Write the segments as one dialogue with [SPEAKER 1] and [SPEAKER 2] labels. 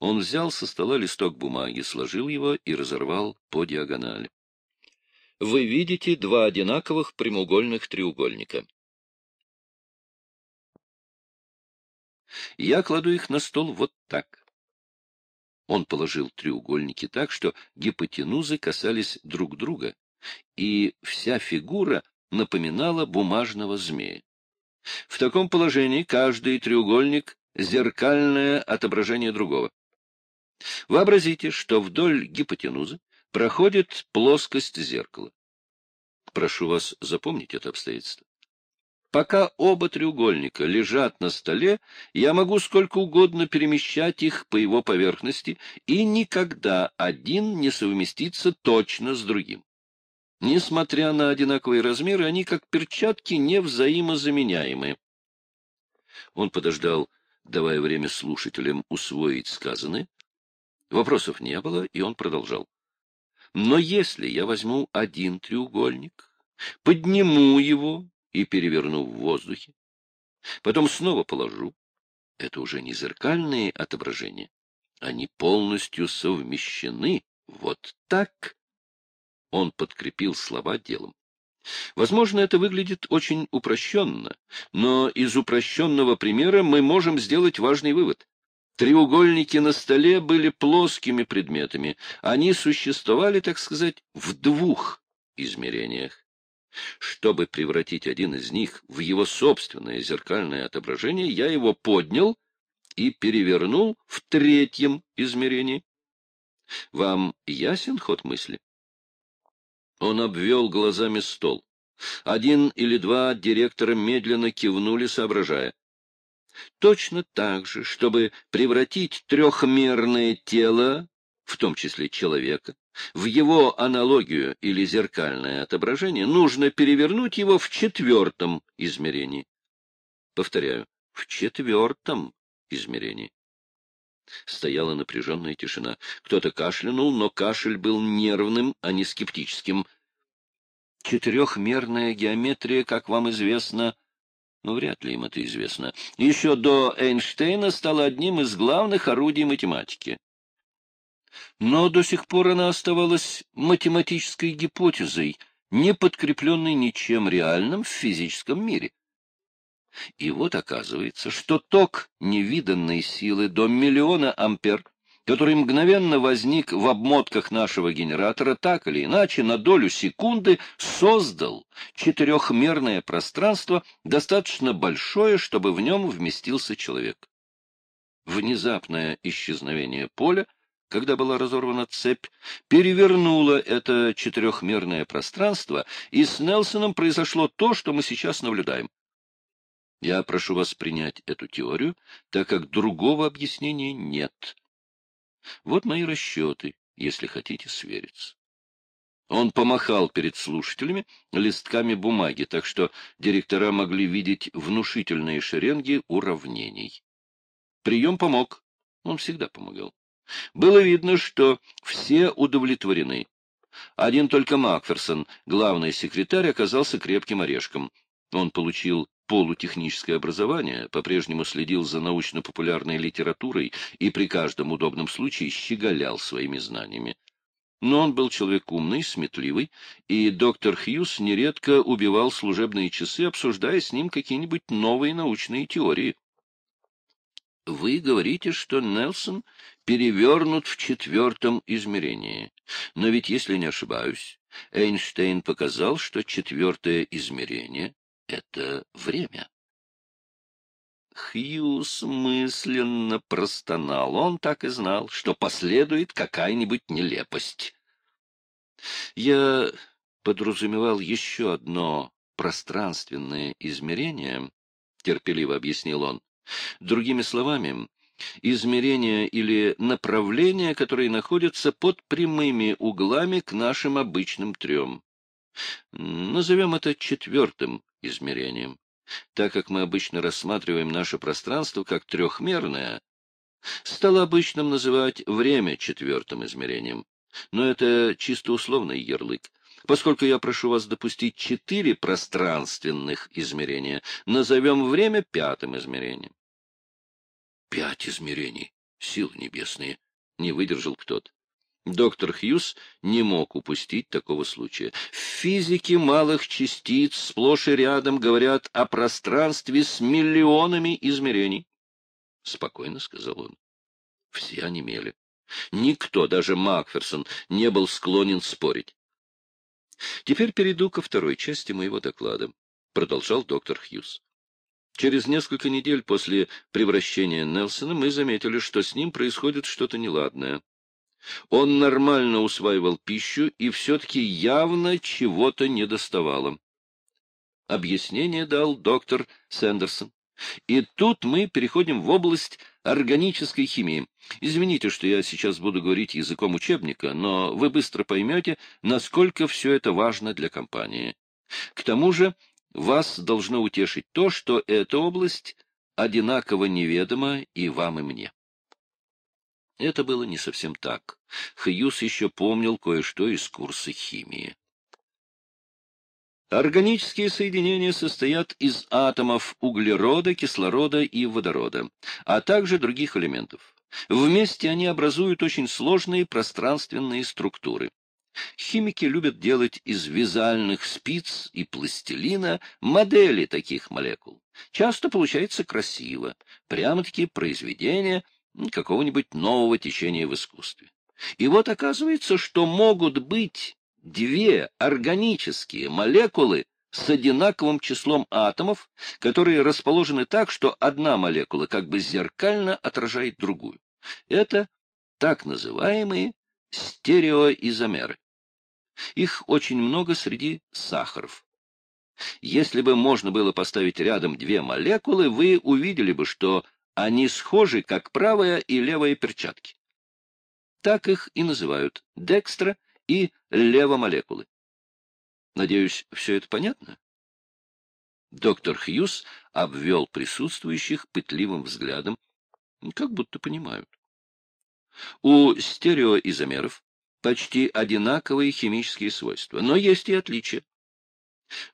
[SPEAKER 1] Он взял со стола листок бумаги, сложил его и разорвал по диагонали. Вы видите два одинаковых прямоугольных треугольника. Я кладу их на стол вот так. Он положил треугольники так, что гипотенузы касались друг друга, и вся фигура напоминала бумажного змея. В таком положении каждый треугольник — зеркальное отображение другого. Вообразите, что вдоль гипотенузы проходит плоскость зеркала. Прошу вас запомнить это обстоятельство. Пока оба треугольника лежат на столе, я могу сколько угодно перемещать их по его поверхности, и никогда один не совместится точно с другим. Несмотря на одинаковые размеры, они, как перчатки, не взаимозаменяемы. Он подождал, давая время слушателям усвоить сказанное. Вопросов не было, и он продолжал. Но если я возьму один треугольник, подниму его и переверну в воздухе, потом снова положу, это уже не зеркальные отображения, они полностью совмещены вот так он подкрепил слова делом. Возможно, это выглядит очень упрощенно, но из упрощенного примера мы можем сделать важный вывод. Треугольники на столе были плоскими предметами, они существовали, так сказать, в двух измерениях. Чтобы превратить один из них в его собственное зеркальное отображение, я его поднял и перевернул в третьем измерении. Вам ясен ход мысли? Он обвел глазами стол. Один или два директора медленно кивнули, соображая. Точно так же, чтобы превратить трехмерное тело, в том числе человека, в его аналогию или зеркальное отображение, нужно перевернуть его в четвертом измерении. Повторяю, в четвертом измерении. Стояла напряженная тишина. Кто-то кашлянул, но кашель был нервным, а не скептическим. Четырехмерная геометрия, как вам известно, ну, вряд ли им это известно, еще до Эйнштейна стала одним из главных орудий математики. Но до сих пор она оставалась математической гипотезой, не подкрепленной ничем реальным в физическом мире. И вот оказывается, что ток невиданной силы до миллиона ампер, который мгновенно возник в обмотках нашего генератора, так или иначе, на долю секунды создал четырехмерное пространство, достаточно большое, чтобы в нем вместился человек. Внезапное исчезновение поля, когда была разорвана цепь, перевернуло это четырехмерное пространство, и с Нелсоном произошло то, что мы сейчас наблюдаем. Я прошу вас принять эту теорию, так как другого объяснения нет. Вот мои расчеты, если хотите свериться. Он помахал перед слушателями листками бумаги, так что директора могли видеть внушительные шеренги уравнений. Прием помог. Он всегда помогал. Было видно, что все удовлетворены. Один только Макферсон, главный секретарь, оказался крепким орешком. Он получил полутехническое образование, по-прежнему следил за научно-популярной литературой и при каждом удобном случае щеголял своими знаниями. Но он был человек умный, сметливый, и доктор Хьюз нередко убивал служебные часы, обсуждая с ним какие-нибудь новые научные теории. Вы говорите, что Нелсон перевернут в четвертом измерении. Но ведь, если не ошибаюсь, Эйнштейн показал, что четвертое измерение — это время. Хьюз мысленно простонал. Он так и знал, что последует какая-нибудь нелепость. Я подразумевал еще одно пространственное измерение, — терпеливо объяснил он. Другими словами, измерения или направления, которые находятся под прямыми углами к нашим обычным трем. Назовем это четвертым измерением. Так как мы обычно рассматриваем наше пространство как трехмерное, стало обычным называть время четвертым измерением. Но это чисто условный ярлык. Поскольку я прошу вас допустить четыре пространственных измерения, назовем время пятым измерением. — Пять измерений, — Силы небесные! — не выдержал кто-то. Доктор Хьюз не мог упустить такого случая. В физике малых частиц сплошь и рядом говорят о пространстве с миллионами измерений. — Спокойно, — сказал он. Все онемели. Никто, даже Макферсон, не был склонен спорить. Теперь перейду ко второй части моего доклада, — продолжал доктор Хьюз. Через несколько недель после превращения Нелсона мы заметили, что с ним происходит что-то неладное. Он нормально усваивал пищу, и все-таки явно чего-то недоставало. Объяснение дал доктор Сэндерсон. И тут мы переходим в область органической химии. Извините, что я сейчас буду говорить языком учебника, но вы быстро поймете, насколько все это важно для компании. К тому же вас должно утешить то, что эта область одинаково неведома и вам, и мне. Это было не совсем так. Хьюз еще помнил кое-что из курса химии. Органические соединения состоят из атомов углерода, кислорода и водорода, а также других элементов. Вместе они образуют очень сложные пространственные структуры. Химики любят делать из вязальных спиц и пластилина модели таких молекул. Часто получается красиво, прямо-таки произведение какого-нибудь нового течения в искусстве. И вот оказывается, что могут быть две органические молекулы с одинаковым числом атомов, которые расположены так, что одна молекула как бы зеркально отражает другую. Это так называемые стереоизомеры. Их очень много среди сахаров. Если бы можно было поставить рядом две молекулы, вы увидели бы, что они схожи, как правая и левая перчатки. Так их и называют – декстро и левомолекулы. Надеюсь, все это понятно? Доктор Хьюз обвел присутствующих пытливым взглядом, как будто понимают. У стереоизомеров почти одинаковые химические свойства, но есть и отличия.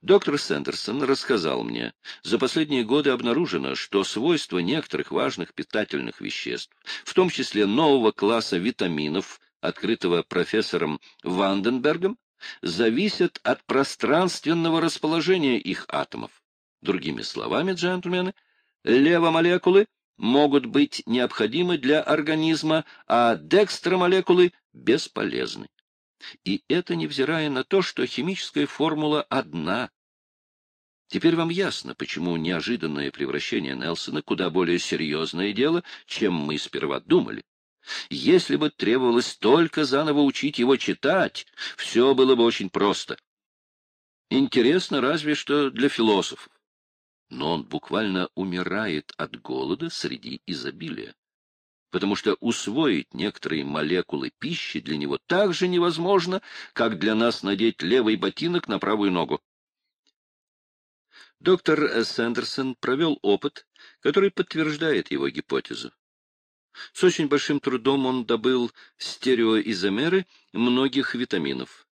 [SPEAKER 1] Доктор Сендерсон рассказал мне, за последние годы обнаружено, что свойства некоторых важных питательных веществ, в том числе нового класса витаминов, открытого профессором Ванденбергом, зависят от пространственного расположения их атомов. Другими словами, джентльмены, левомолекулы могут быть необходимы для организма, а декстромолекулы бесполезны. И это невзирая на то, что химическая формула одна. Теперь вам ясно, почему неожиданное превращение Нелсона куда более серьезное дело, чем мы сперва думали. Если бы требовалось только заново учить его читать, все было бы очень просто. Интересно разве что для философов. Но он буквально умирает от голода среди изобилия потому что усвоить некоторые молекулы пищи для него так же невозможно, как для нас надеть левый ботинок на правую ногу. Доктор Сэндерсон провел опыт, который подтверждает его гипотезу. С очень большим трудом он добыл стереоизомеры многих витаминов.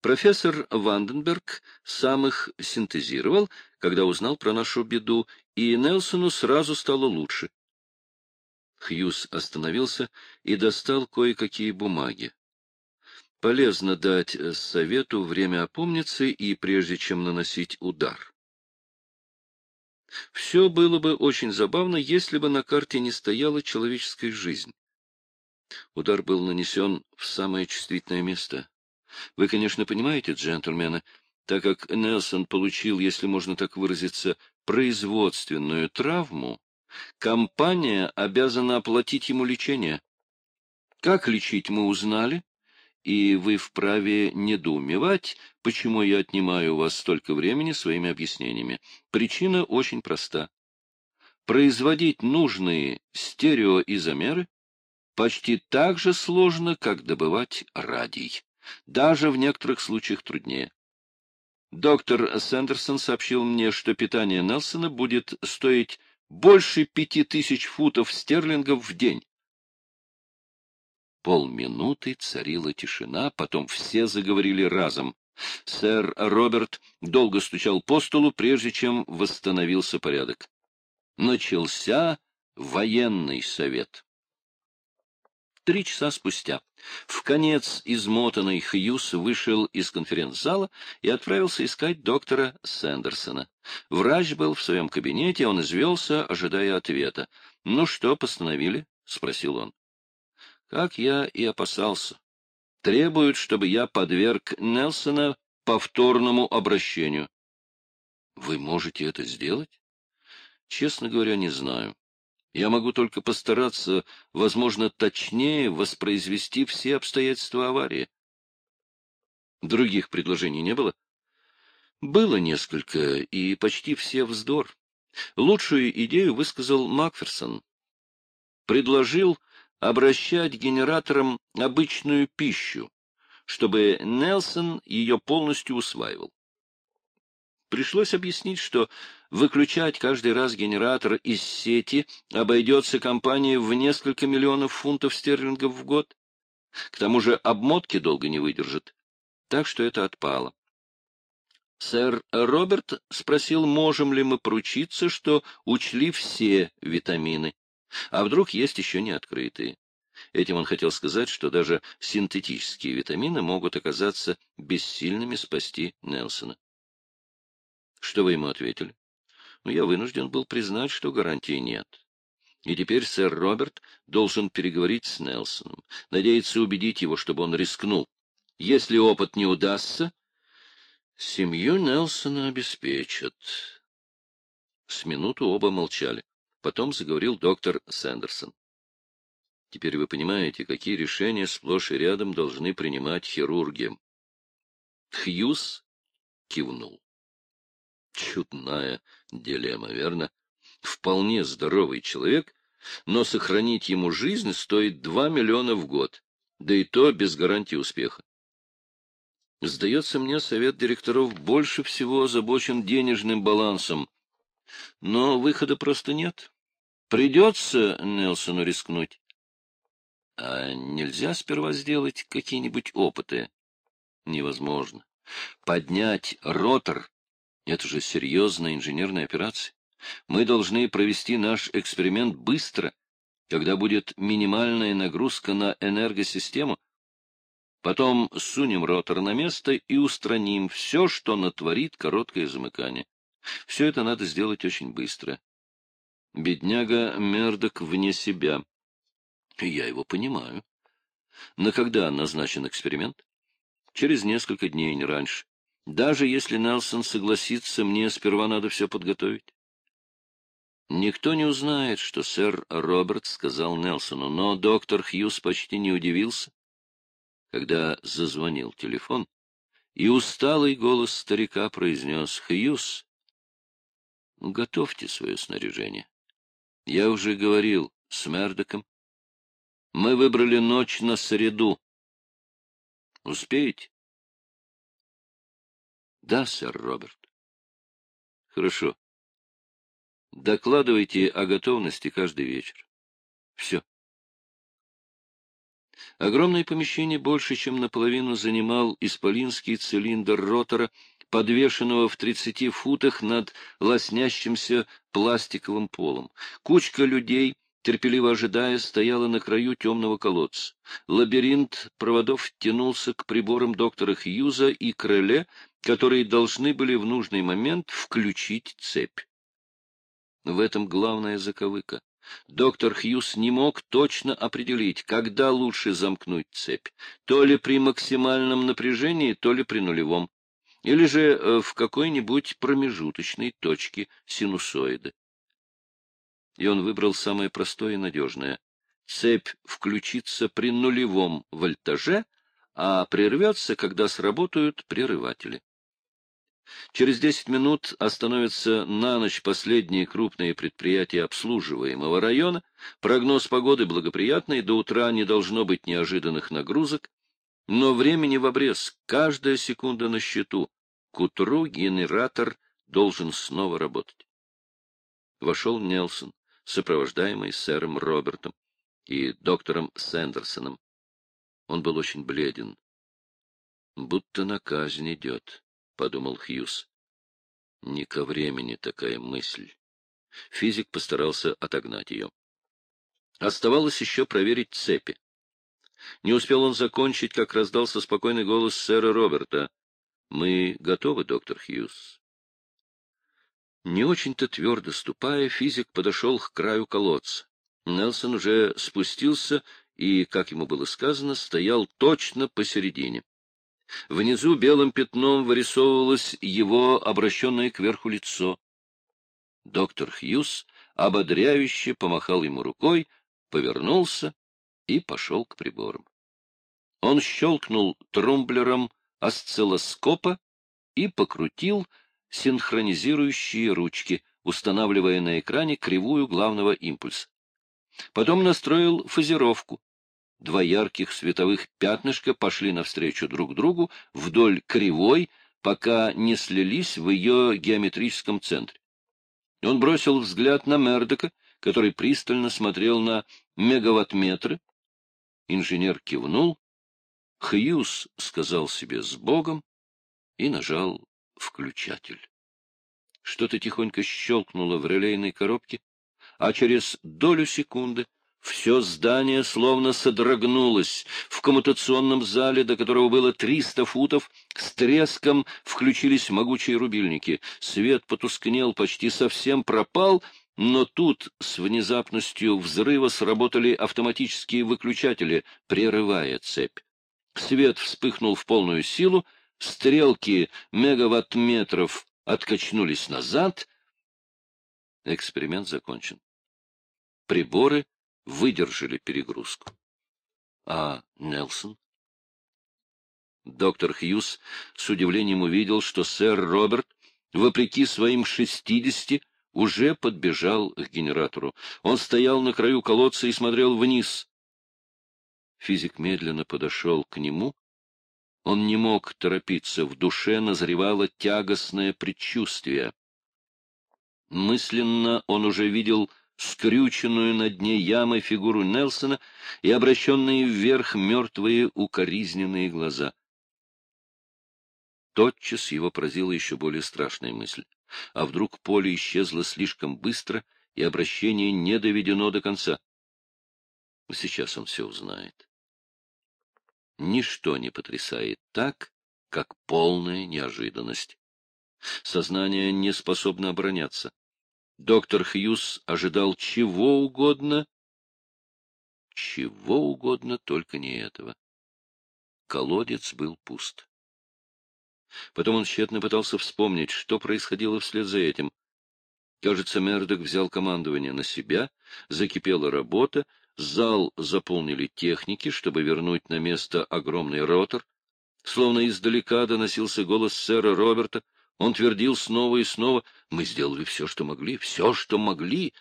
[SPEAKER 1] Профессор Ванденберг сам их синтезировал, когда узнал про нашу беду, и Нелсону сразу стало лучше. Хьюз остановился и достал кое-какие бумаги. Полезно дать совету время опомниться и прежде чем наносить удар. Все было бы очень забавно, если бы на карте не стояла человеческая жизнь. Удар был нанесен в самое чувствительное место. Вы, конечно, понимаете, джентльмены, так как Нелсон получил, если можно так выразиться, производственную травму, Компания обязана оплатить ему лечение. Как лечить, мы узнали, и вы вправе недоумевать, почему я отнимаю у вас столько времени своими объяснениями. Причина очень проста. Производить нужные стереоизомеры почти так же сложно, как добывать радий. Даже в некоторых случаях труднее. Доктор Сэндерсон сообщил мне, что питание Нелсона будет стоить больше пяти тысяч футов стерлингов в день. Полминуты царила тишина, потом все заговорили разом. Сэр Роберт долго стучал по столу, прежде чем восстановился порядок. Начался военный совет. Три часа спустя в конец измотанный Хьюз вышел из конференц-зала и отправился искать доктора Сэндерсона. Врач был в своем кабинете, он извелся, ожидая ответа. — Ну что, постановили? — спросил он. — Как я и опасался. Требуют, чтобы я подверг Нелсона повторному обращению. — Вы можете это сделать? — Честно говоря, не знаю. Я могу только постараться, возможно, точнее воспроизвести все обстоятельства аварии. Других предложений не было? Было несколько, и почти все вздор. Лучшую идею высказал Макферсон. Предложил обращать генератором обычную пищу, чтобы Нелсон ее полностью усваивал. Пришлось объяснить, что выключать каждый раз генератор из сети обойдется компании в несколько миллионов фунтов стерлингов в год. К тому же обмотки долго не выдержат. Так что это отпало. Сэр Роберт спросил, можем ли мы поручиться, что учли все витамины, а вдруг есть еще не открытые. Этим он хотел сказать, что даже синтетические витамины могут оказаться бессильными спасти Нелсона. Что вы ему ответили? Ну, я вынужден был признать, что гарантии нет. И теперь сэр Роберт должен переговорить с Нелсоном, надеяться убедить его, чтобы он рискнул. Если опыт не удастся, семью Нелсона обеспечат. С минуту оба молчали. Потом заговорил доктор Сэндерсон. Теперь вы понимаете, какие решения сплошь и рядом должны принимать хирурги. Хьюз кивнул. Чудная дилемма, верно? Вполне здоровый человек, но сохранить ему жизнь стоит два миллиона в год, да и то без гарантии успеха. Сдается мне, совет директоров больше всего озабочен денежным балансом. Но выхода просто нет. Придется Нелсону рискнуть. А нельзя сперва сделать какие-нибудь опыты? Невозможно. Поднять ротор это же серьезная инженерная операция. Мы должны провести наш эксперимент быстро, когда будет минимальная нагрузка на энергосистему. Потом сунем ротор на место и устраним все, что натворит короткое замыкание. Все это надо сделать очень быстро. Бедняга Мердок вне себя. Я его понимаю. На когда назначен эксперимент? Через несколько дней, не раньше. Даже если Нелсон согласится, мне сперва надо все подготовить. Никто не узнает, что сэр Роберт сказал Нелсону, но доктор Хьюз почти не удивился, когда зазвонил телефон, и усталый голос старика произнес «Хьюз, готовьте свое снаряжение. Я уже говорил с Мердоком. Мы выбрали ночь на среду. Успеете?» — Да, сэр Роберт. — Хорошо. Докладывайте о готовности каждый вечер. Все. Огромное помещение больше, чем наполовину занимал исполинский цилиндр ротора, подвешенного в тридцати футах над лоснящимся пластиковым полом. Кучка людей терпеливо ожидая, стояла на краю темного колодца. Лабиринт проводов тянулся к приборам доктора Хьюза и крыле, которые должны были в нужный момент включить цепь. В этом главная заковыка. Доктор Хьюз не мог точно определить, когда лучше замкнуть цепь, то ли при максимальном напряжении, то ли при нулевом, или же э, в какой-нибудь промежуточной точке синусоида и он выбрал самое простое и надежное. Цепь включится при нулевом вольтаже, а прервется, когда сработают прерыватели. Через десять минут остановятся на ночь последние крупные предприятия обслуживаемого района. Прогноз погоды благоприятный, до утра не должно быть неожиданных нагрузок. Но времени в обрез, каждая секунда на счету. К утру генератор должен снова работать. Вошел Нелсон сопровождаемый сэром Робертом и доктором Сэндерсоном. Он был очень бледен. «Будто на казнь идет», — подумал Хьюз. «Не ко времени такая мысль». Физик постарался отогнать ее. Оставалось еще проверить цепи. Не успел он закончить, как раздался спокойный голос сэра Роберта. — Мы готовы, доктор Хьюз. Не очень-то твердо ступая, физик подошел к краю колодца. Нелсон уже спустился и, как ему было сказано, стоял точно посередине. Внизу белым пятном вырисовывалось его обращенное кверху лицо. Доктор Хьюз ободряюще помахал ему рукой, повернулся и пошел к приборам. Он щелкнул трумблером осциллоскопа и покрутил синхронизирующие ручки, устанавливая на экране кривую главного импульса. Потом настроил фазировку. Два ярких световых пятнышка пошли навстречу друг другу вдоль кривой, пока не слились в ее геометрическом центре. Он бросил взгляд на Мердока, который пристально смотрел на мегаваттметры. Инженер кивнул. Хьюз сказал себе «с Богом» и нажал включатель. Что-то тихонько щелкнуло в релейной коробке, а через долю секунды все здание словно содрогнулось. В коммутационном зале, до которого было триста футов, с треском включились могучие рубильники. Свет потускнел, почти совсем пропал, но тут с внезапностью взрыва сработали автоматические выключатели, прерывая цепь. Свет вспыхнул в полную силу, стрелки мегаваттметров откачнулись назад. Эксперимент закончен. Приборы выдержали перегрузку. А Нелсон? Доктор Хьюз с удивлением увидел, что сэр Роберт, вопреки своим шестидесяти, уже подбежал к генератору. Он стоял на краю колодца и смотрел вниз. Физик медленно подошел к нему он не мог торопиться, в душе назревало тягостное предчувствие. Мысленно он уже видел скрюченную на дне ямы фигуру Нелсона и обращенные вверх мертвые укоризненные глаза. Тотчас его поразила еще более страшная мысль. А вдруг поле исчезло слишком быстро, и обращение не доведено до конца? Сейчас он все узнает. Ничто не потрясает так, как полная неожиданность. Сознание не способно обороняться. Доктор Хьюз ожидал чего угодно, чего угодно, только не этого. Колодец был пуст. Потом он тщетно пытался вспомнить, что происходило вслед за этим. Кажется, Мердок взял командование на себя, закипела работа, Зал заполнили техники, чтобы вернуть на место огромный ротор. Словно издалека доносился голос сэра Роберта. Он твердил снова и снова, «Мы сделали все, что могли, все, что могли».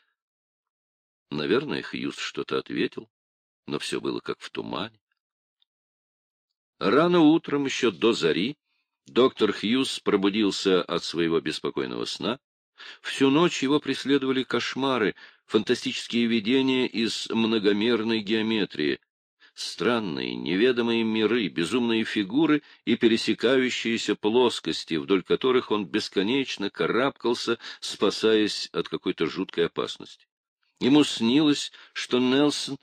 [SPEAKER 1] Наверное, Хьюз что-то ответил, но все было как в тумане. Рано утром, еще до зари, доктор Хьюз пробудился от своего беспокойного сна. Всю ночь его преследовали кошмары, фантастические видения из многомерной геометрии, странные, неведомые миры, безумные фигуры и пересекающиеся плоскости, вдоль которых он бесконечно карабкался, спасаясь от какой-то жуткой опасности. Ему снилось, что Нелсон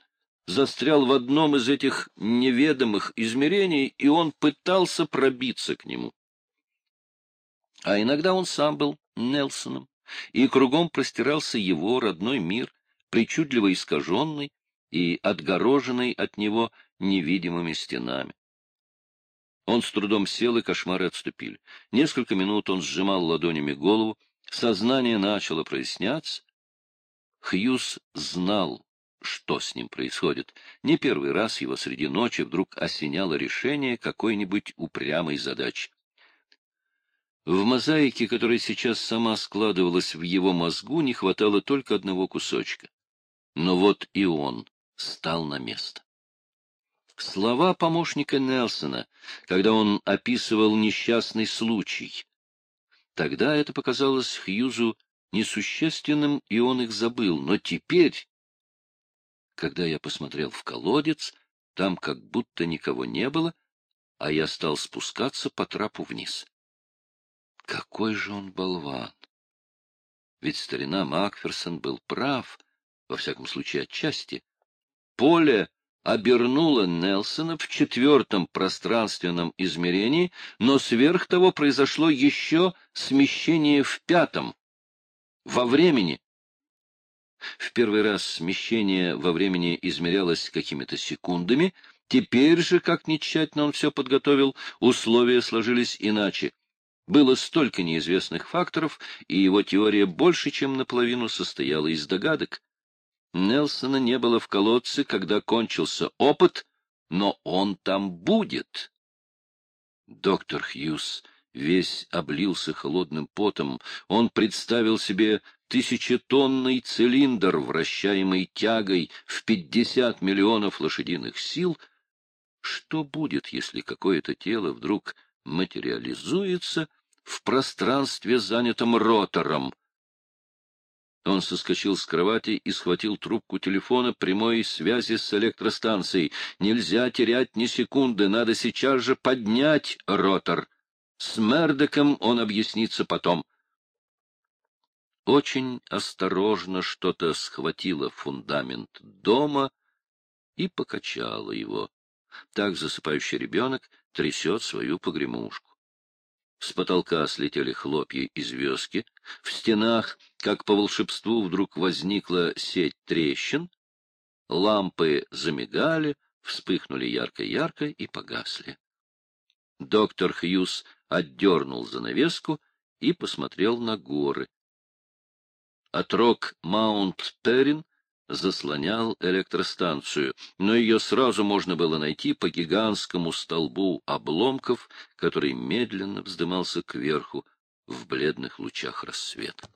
[SPEAKER 1] застрял в одном из этих неведомых измерений, и он пытался пробиться к нему. А иногда он сам был Нелсоном, и кругом простирался его родной мир, причудливо искаженный и отгороженный от него невидимыми стенами. Он с трудом сел, и кошмары отступили. Несколько минут он сжимал ладонями голову, сознание начало проясняться. Хьюз знал, что с ним происходит. Не первый раз его среди ночи вдруг осеняло решение какой-нибудь упрямой задачи. В мозаике, которая сейчас сама складывалась в его мозгу, не хватало только одного кусочка. Но вот и он стал на место. Слова помощника Нелсона, когда он описывал несчастный случай. Тогда это показалось Хьюзу несущественным, и он их забыл. Но теперь, когда я посмотрел в колодец, там как будто никого не было, а я стал спускаться по трапу вниз. Какой же он болван! Ведь старина Макферсон был прав, во всяком случае отчасти. Поле обернула Нельсона в четвертом пространственном измерении, но сверх того произошло еще смещение в пятом, во времени. В первый раз смещение во времени измерялось какими-то секундами, теперь же, как ни тщательно он все подготовил, условия сложились иначе. Было столько неизвестных факторов, и его теория больше, чем наполовину состояла из догадок. Нелсона не было в колодце, когда кончился опыт, но он там будет. Доктор Хьюз весь облился холодным потом. Он представил себе тысячетонный цилиндр, вращаемый тягой в пятьдесят миллионов лошадиных сил. Что будет, если какое-то тело вдруг материализуется в пространстве, занятом ротором. Он соскочил с кровати и схватил трубку телефона прямой связи с электростанцией. Нельзя терять ни секунды, надо сейчас же поднять ротор. С Мердеком он объяснится потом. Очень осторожно что-то схватило фундамент дома и покачало его. Так засыпающий ребенок трясет свою погремушку. С потолка слетели хлопья и звездки. В стенах, как по волшебству, вдруг возникла сеть трещин. Лампы замигали, вспыхнули ярко-ярко и погасли. Доктор Хьюз отдернул занавеску и посмотрел на горы. Отрок Маунт-Перрин заслонял электростанцию, но ее сразу можно было найти по гигантскому столбу обломков, который медленно вздымался кверху в бледных лучах рассвета.